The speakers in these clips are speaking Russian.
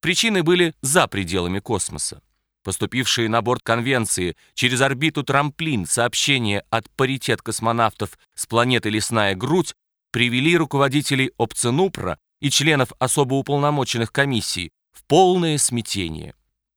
причины были за пределами космоса. Поступившие на борт конвенции через орбиту трамплин сообщения от паритет космонавтов с планеты Лесная Грудь привели руководителей Опценупра и членов особо уполномоченных комиссий в полное смятение.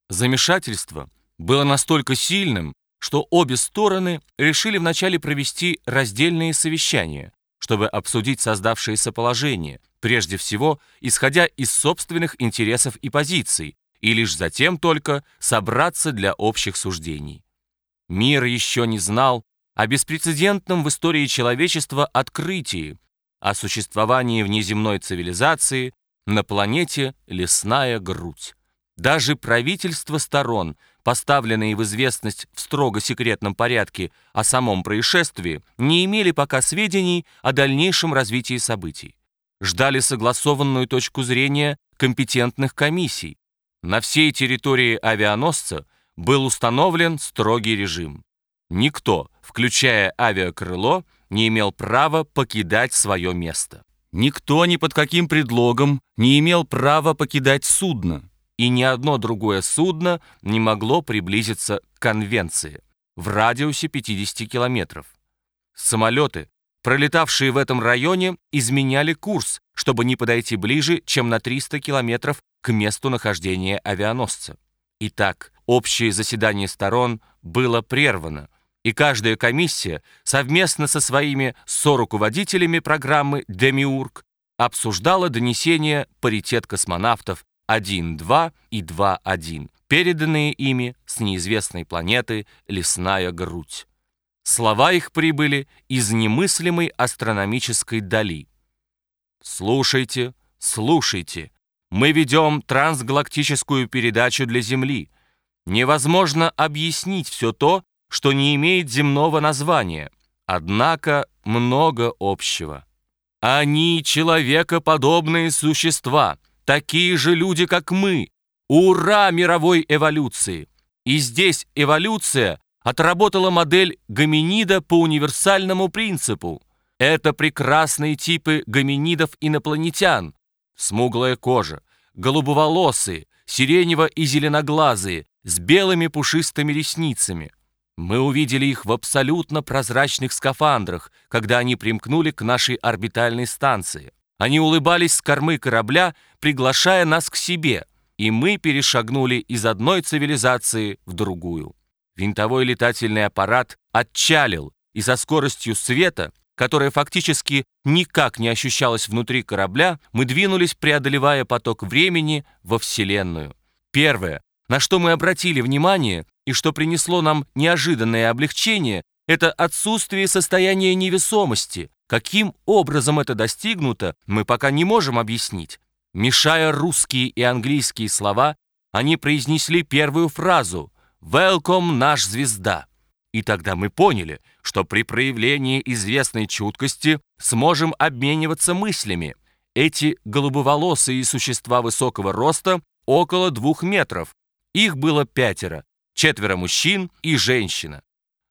Замешательство было настолько сильным, что обе стороны решили вначале провести раздельные совещания, чтобы обсудить создавшееся положение, прежде всего исходя из собственных интересов и позиций, и лишь затем только собраться для общих суждений. Мир еще не знал о беспрецедентном в истории человечества открытии, о существовании внеземной цивилизации на планете лесная грудь. Даже правительства сторон, поставленные в известность в строго секретном порядке о самом происшествии, не имели пока сведений о дальнейшем развитии событий. Ждали согласованную точку зрения компетентных комиссий, на всей территории авианосца был установлен строгий режим. Никто, включая авиакрыло, не имел права покидать свое место. Никто ни под каким предлогом не имел права покидать судно, и ни одно другое судно не могло приблизиться к конвенции в радиусе 50 километров. Самолеты, пролетавшие в этом районе, изменяли курс, чтобы не подойти ближе, чем на 300 километров к месту нахождения авианосца. Итак, общее заседание сторон было прервано, и каждая комиссия совместно со своими соруководителями программы «Демиург» обсуждала донесения паритет космонавтов 1.2 и 2.1, переданные ими с неизвестной планеты «Лесная грудь». Слова их прибыли из немыслимой астрономической дали. «Слушайте, слушайте, мы ведем трансгалактическую передачу для Земли. Невозможно объяснить все то, что не имеет земного названия, однако много общего. Они человекоподобные существа, такие же люди, как мы. Ура мировой эволюции! И здесь эволюция отработала модель гоминида по универсальному принципу. Это прекрасные типы гоминидов-инопланетян, Смуглая кожа, голубоволосые, сиренево- и зеленоглазые, с белыми пушистыми ресницами. Мы увидели их в абсолютно прозрачных скафандрах, когда они примкнули к нашей орбитальной станции. Они улыбались с кормы корабля, приглашая нас к себе, и мы перешагнули из одной цивилизации в другую. Винтовой летательный аппарат отчалил, и со скоростью света которая фактически никак не ощущалась внутри корабля, мы двинулись, преодолевая поток времени во Вселенную. Первое, на что мы обратили внимание и что принесло нам неожиданное облегчение, это отсутствие состояния невесомости. Каким образом это достигнуто, мы пока не можем объяснить. Мешая русские и английские слова, они произнесли первую фразу «Welcome, наш звезда». И тогда мы поняли, что при проявлении известной чуткости сможем обмениваться мыслями. Эти голубоволосые существа высокого роста около двух метров. Их было пятеро, четверо мужчин и женщина.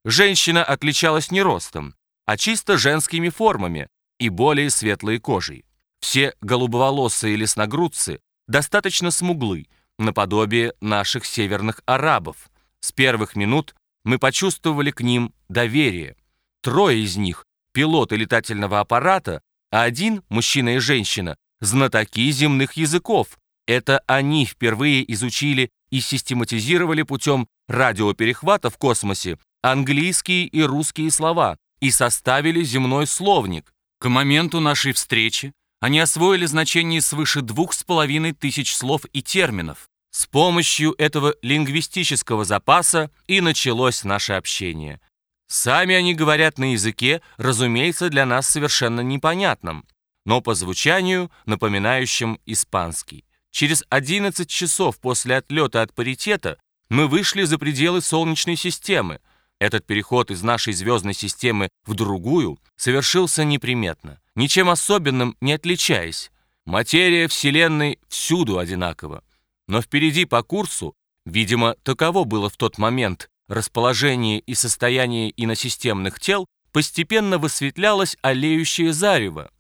Женщина отличалась не ростом, а чисто женскими формами и более светлой кожей. Все голубоволосые лесногрудцы достаточно смуглы, наподобие наших северных арабов. С первых минут мы почувствовали к ним доверие. Трое из них — пилоты летательного аппарата, а один, мужчина и женщина, знатоки земных языков. Это они впервые изучили и систематизировали путем радиоперехвата в космосе английские и русские слова и составили земной словник. К моменту нашей встречи они освоили значение свыше двух с половиной тысяч слов и терминов. С помощью этого лингвистического запаса и началось наше общение. Сами они говорят на языке, разумеется, для нас совершенно непонятном, но по звучанию напоминающем испанский. Через 11 часов после отлета от паритета мы вышли за пределы Солнечной системы. Этот переход из нашей звездной системы в другую совершился неприметно, ничем особенным не отличаясь. Материя Вселенной всюду одинакова. Но впереди по курсу, видимо, таково было в тот момент расположение и состояние иносистемных тел, постепенно высветлялось олеющее зарево,